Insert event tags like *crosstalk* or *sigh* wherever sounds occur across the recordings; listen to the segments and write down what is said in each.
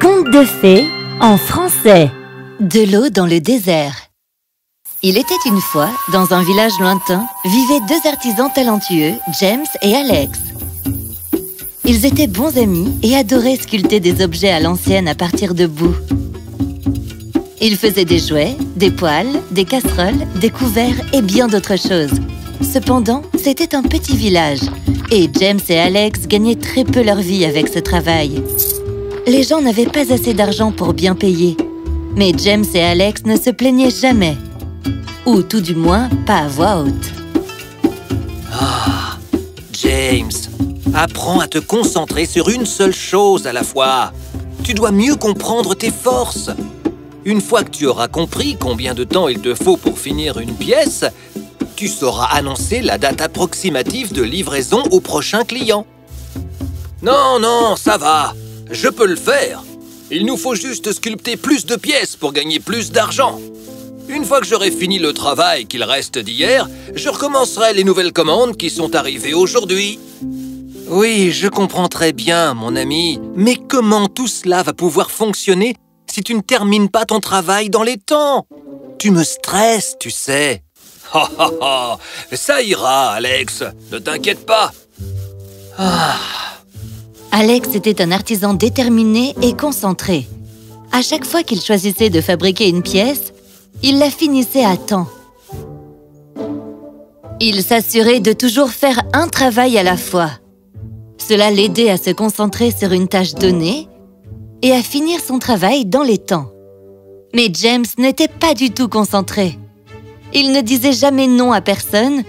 Conte de fées en français. De l'eau dans le désert. Il était une fois, dans un village lointain, vivaient deux artisans talentueux, James et Alex. Ils étaient bons amis et adoraient sculpter des objets à l'ancienne à partir de boue. Ils faisaient des jouets, des poêles, des casseroles, des couverts et bien d'autres choses. Cependant, c'était un petit village et James et Alex gagnaient très peu leur vie avec ce travail. Les gens n'avaient pas assez d'argent pour bien payer. Mais James et Alex ne se plaignaient jamais. Ou tout du moins, pas à voix haute. Ah, James, apprends à te concentrer sur une seule chose à la fois. Tu dois mieux comprendre tes forces. Une fois que tu auras compris combien de temps il te faut pour finir une pièce, tu sauras annoncer la date approximative de livraison au prochain client. Non, non, ça va. Je peux le faire. Il nous faut juste sculpter plus de pièces pour gagner plus d'argent. Une fois que j'aurai fini le travail qu'il reste d'hier, je recommencerai les nouvelles commandes qui sont arrivées aujourd'hui. Oui, je comprends très bien, mon ami. Mais comment tout cela va pouvoir fonctionner si tu ne termines pas ton travail dans les temps? Tu me stresses, tu sais. *laughs* Ça ira, Alex. Ne t'inquiète pas. Ah. Alex était un artisan déterminé et concentré. À chaque fois qu'il choisissait de fabriquer une pièce, il la finissait à temps. Il s'assurait de toujours faire un travail à la fois. Cela l'aidait à se concentrer sur une tâche donnée et à finir son travail dans les temps. Mais James n'était pas du tout concentré. Il ne disait jamais non à personne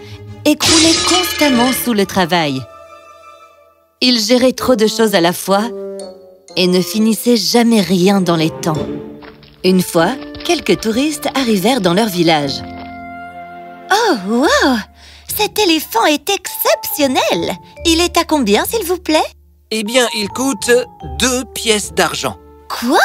et croulait constamment sous le travail. Il gérait trop de choses à la fois et ne finissait jamais rien dans les temps. Une fois, quelques touristes arrivèrent dans leur village. Oh, wow Cet éléphant est exceptionnel Il est à combien, s'il vous plaît? Eh bien, il coûte deux pièces d'argent. Quoi?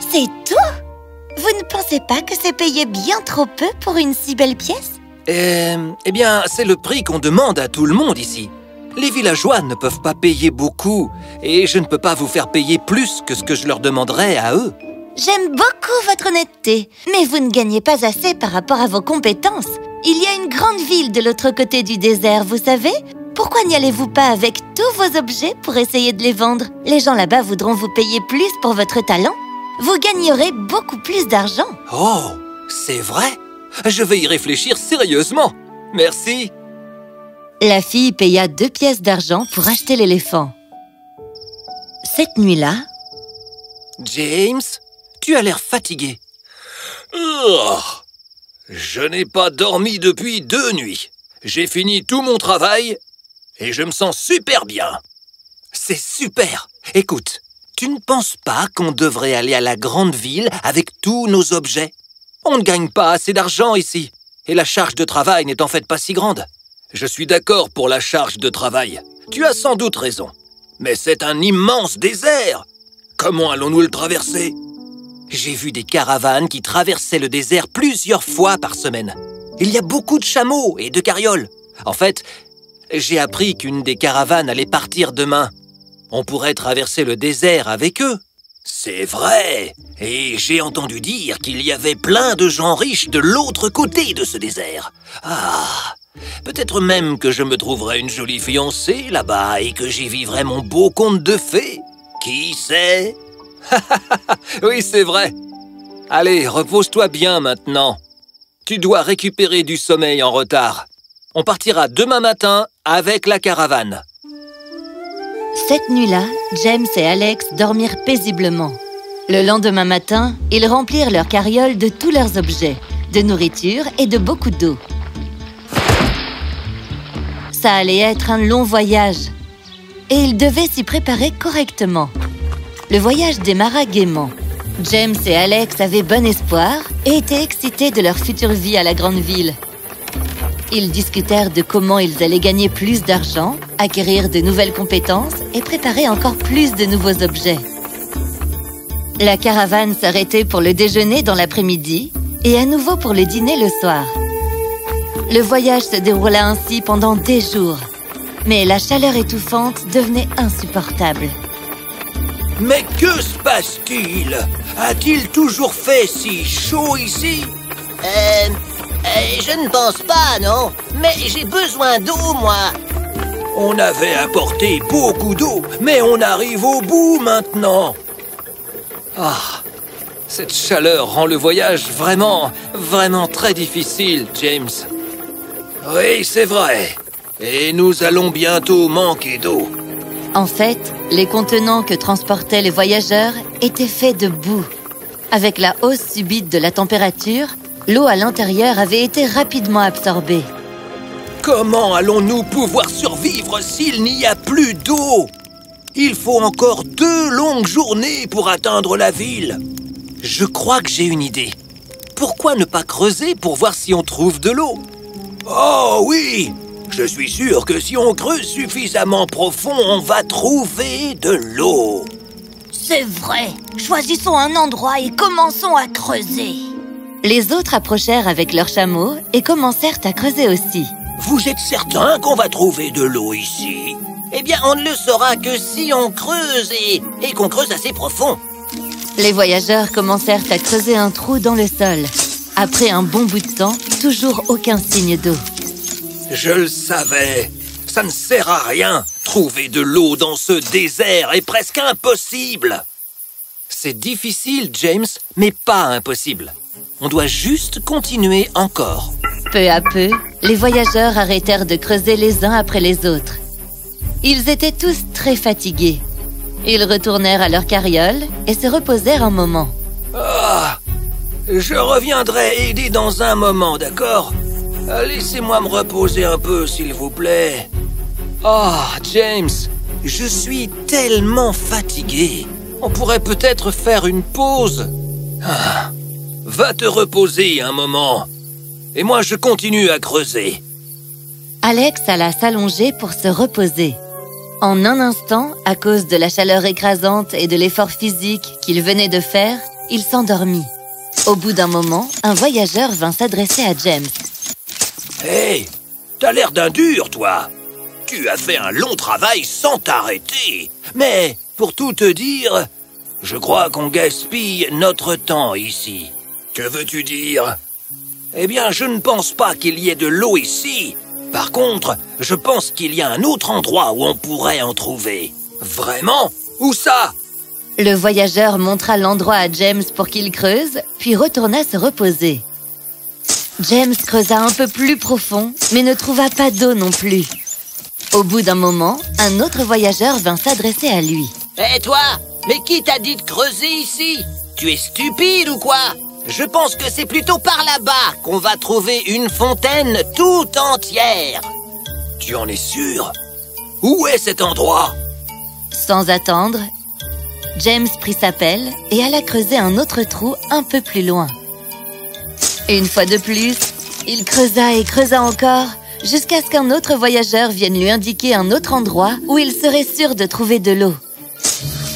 C'est tout? Vous ne pensez pas que c'est payé bien trop peu pour une si belle pièce? Euh, Eh bien, c'est le prix qu'on demande à tout le monde ici. Les villageois ne peuvent pas payer beaucoup et je ne peux pas vous faire payer plus que ce que je leur demanderais à eux. J'aime beaucoup votre honnêteté, mais vous ne gagnez pas assez par rapport à vos compétences. Il y a une grande ville de l'autre côté du désert, vous savez Pourquoi n'y allez-vous pas avec tous vos objets pour essayer de les vendre? Les gens là-bas voudront vous payer plus pour votre talent vous gagnerez beaucoup plus d'argent. Oh, c'est vrai Je vais y réfléchir sérieusement. Merci. La fille paya deux pièces d'argent pour acheter l'éléphant. Cette nuit-là... James, tu as l'air fatigué. Je n'ai pas dormi depuis deux nuits. J'ai fini tout mon travail et je me sens super bien. C'est super Écoute, tu ne penses pas qu'on devrait aller à la grande ville avec tous nos objets? On ne gagne pas assez d'argent ici, et la charge de travail n'est en fait pas si grande. Je suis d'accord pour la charge de travail. Tu as sans doute raison. Mais c'est un immense désert Comment allons-nous le traverser? J'ai vu des caravanes qui traversaient le désert plusieurs fois par semaine. Il y a beaucoup de chameaux et de carrioles. En fait, j'ai appris qu'une des caravanes allait partir demain on pourrait traverser le désert avec eux. C'est vrai Et j'ai entendu dire qu'il y avait plein de gens riches de l'autre côté de ce désert. Ah Peut-être même que je me trouverai une jolie fiancée là-bas et que j'y vivrai mon beau conte de fées. Qui sait? *laughs* Oui, c'est vrai. Allez, repose-toi bien maintenant. Tu dois récupérer du sommeil en retard. On partira demain matin avec la caravane. Cette nuit-là, James et Alex dormirent paisiblement. Le lendemain matin, ils remplirent leur carriole de tous leurs objets, de nourriture et de beaucoup d'eau. Ça allait être un long voyage et ils devaient s'y préparer correctement. Le voyage démarra gaiement. James et Alex avaient bon espoir et étaient excités de leur future vie à la grande ville. Ils discutèrent de comment ils allaient gagner plus d'argent, acquérir de nouvelles compétences et préparer encore plus de nouveaux objets. La caravane s'arrêtait pour le déjeuner dans l'après-midi et à nouveau pour le dîner le soir. Le voyage se déroula ainsi pendant des jours, mais la chaleur étouffante devenait insupportable. Mais que se passe-t-il? A-t-il toujours fait si chaud ici? Euh, euh, je ne pense pas, non. Mais j'ai besoin d'eau, moi. On avait apporté beaucoup d'eau, mais on arrive au bout maintenant. Ah, cette chaleur rend le voyage vraiment, vraiment très difficile, James. Oui, c'est vrai. Et nous allons bientôt manquer d'eau. En fait, les contenants que transportaient les voyageurs étaient faits de boue. Avec la hausse subite de la température, l'eau à l'intérieur avait été rapidement absorbée. Comment allons-nous pouvoir survivre s'il n'y a plus d'eau? Il faut encore deux longues journées pour atteindre la ville. Je crois que j'ai une idée. Pourquoi ne pas creuser pour voir si on trouve de l'eau? Oh oui Je suis sûr que si on creuse suffisamment profond, on va trouver de l'eau. C'est vrai. Choisissons un endroit et commençons à creuser. Les autres approchèrent avec leurs chameaux et commencèrent à creuser aussi. Vous êtes certain qu'on va trouver de l'eau ici? Eh bien, on ne le saura que si on creuse et, et qu'on creuse assez profond. Les voyageurs commencèrent à creuser un trou dans le sol. Après un bon bout de temps, toujours aucun signe d'eau. Je le savais. Ça ne sert à rien. Trouver de l'eau dans ce désert est presque impossible. C'est difficile, James, mais pas impossible. On doit juste continuer encore. Peu à peu, les voyageurs arrêtèrent de creuser les uns après les autres. Ils étaient tous très fatigués. Ils retournèrent à leur carriole et se reposèrent un moment. Ah Je reviendrai aider dans un moment, d'accord? Laissez-moi me reposer un peu, s'il vous plaît. Ah, James, je suis tellement fatigué. On pourrait peut-être faire une pause. Ah, va te reposer un moment. Et moi, je continue à creuser. Alex alla s'allonger pour se reposer. En un instant, à cause de la chaleur écrasante et de l'effort physique qu'il venait de faire, il s'endormit. Au bout d'un moment, un voyageur vint s'adresser à James. Hé, t'as l'air d'un dur, toi. Tu as fait un long travail sans t'arrêter. Mais, pour tout te dire, je crois qu'on gaspille notre temps ici. Que veux-tu dire? Eh bien, je ne pense pas qu'il y ait de l'eau ici. Par contre, je pense qu'il y a un autre endroit où on pourrait en trouver. Vraiment? Où ça? Le voyageur montra l'endroit à James pour qu'il creuse, puis retourna se reposer. James creusa un peu plus profond, mais ne trouva pas d'eau non plus. Au bout d'un moment, un autre voyageur vint s'adresser à lui. Hé toi Mais qui t'a dit de creuser ici? Tu es stupide ou quoi? Je pense que c'est plutôt par là-bas qu'on va trouver une fontaine tout entière. Tu en es sûr? Où est cet endroit? Sans attendre, James prit sa pelle et alla creuser un autre trou un peu plus loin. Une fois de plus, il creusa et creusa encore, jusqu'à ce qu'un autre voyageur vienne lui indiquer un autre endroit où il serait sûr de trouver de l'eau.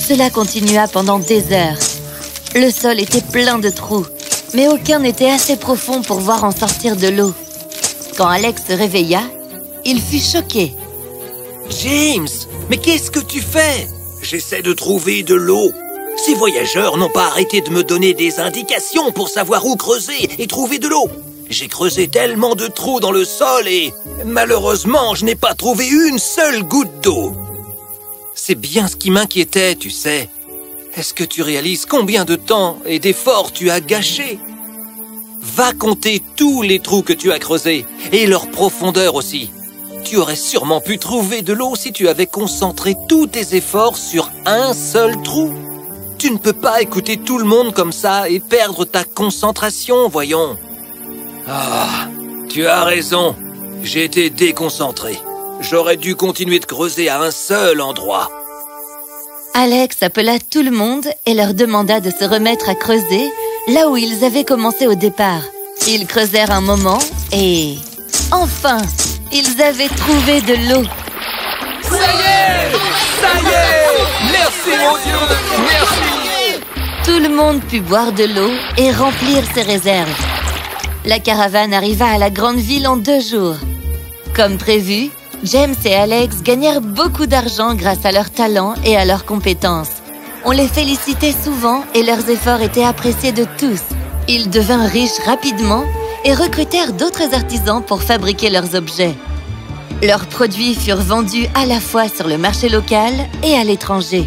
Cela continua pendant des heures. Le sol était plein de trous, mais aucun n'était assez profond pour voir en sortir de l'eau. Quand Alex se réveilla, il fut choqué. James, mais qu'est-ce que tu fais? J'essaie de trouver de l'eau. Ces voyageurs n'ont pas arrêté de me donner des indications pour savoir où creuser et trouver de l'eau. J'ai creusé tellement de trous dans le sol et malheureusement, je n'ai pas trouvé une seule goutte d'eau. C'est bien ce qui m'inquiétait, tu sais. Est-ce que tu réalises combien de temps et d'efforts tu as gâché Va compter tous les trous que tu as creusés et leur profondeur aussi. Tu aurais sûrement pu trouver de l'eau si tu avais concentré tous tes efforts sur un seul trou. Tu ne peux pas écouter tout le monde comme ça et perdre ta concentration, voyons. Ah, tu as raison. J'ai été déconcentré. J'aurais dû continuer de creuser à un seul endroit. Alex appela tout le monde et leur demanda de se remettre à creuser là où ils avaient commencé au départ. Ils creusèrent un moment et... Enfin, ils avaient trouvé de l'eau. Ça y est Ça y est Merci mon Dieu Merci Tout le monde put boire de l'eau et remplir ses réserves. La caravane arriva à la grande ville en deux jours. Comme prévu, James et Alex gagnèrent beaucoup d'argent grâce à leur talent et à leurs compétences. On les félicitait souvent et leurs efforts étaient appréciés de tous. Ils devinrent riches rapidement et recrutèrent d'autres artisans pour fabriquer leurs objets. Leurs produits furent vendus à la fois sur le marché local et à l'étranger.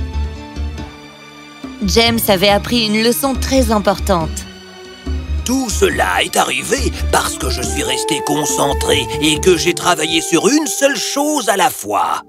James avait appris une leçon très importante. Tout cela est arrivé parce que je suis resté concentré et que j'ai travaillé sur une seule chose à la fois.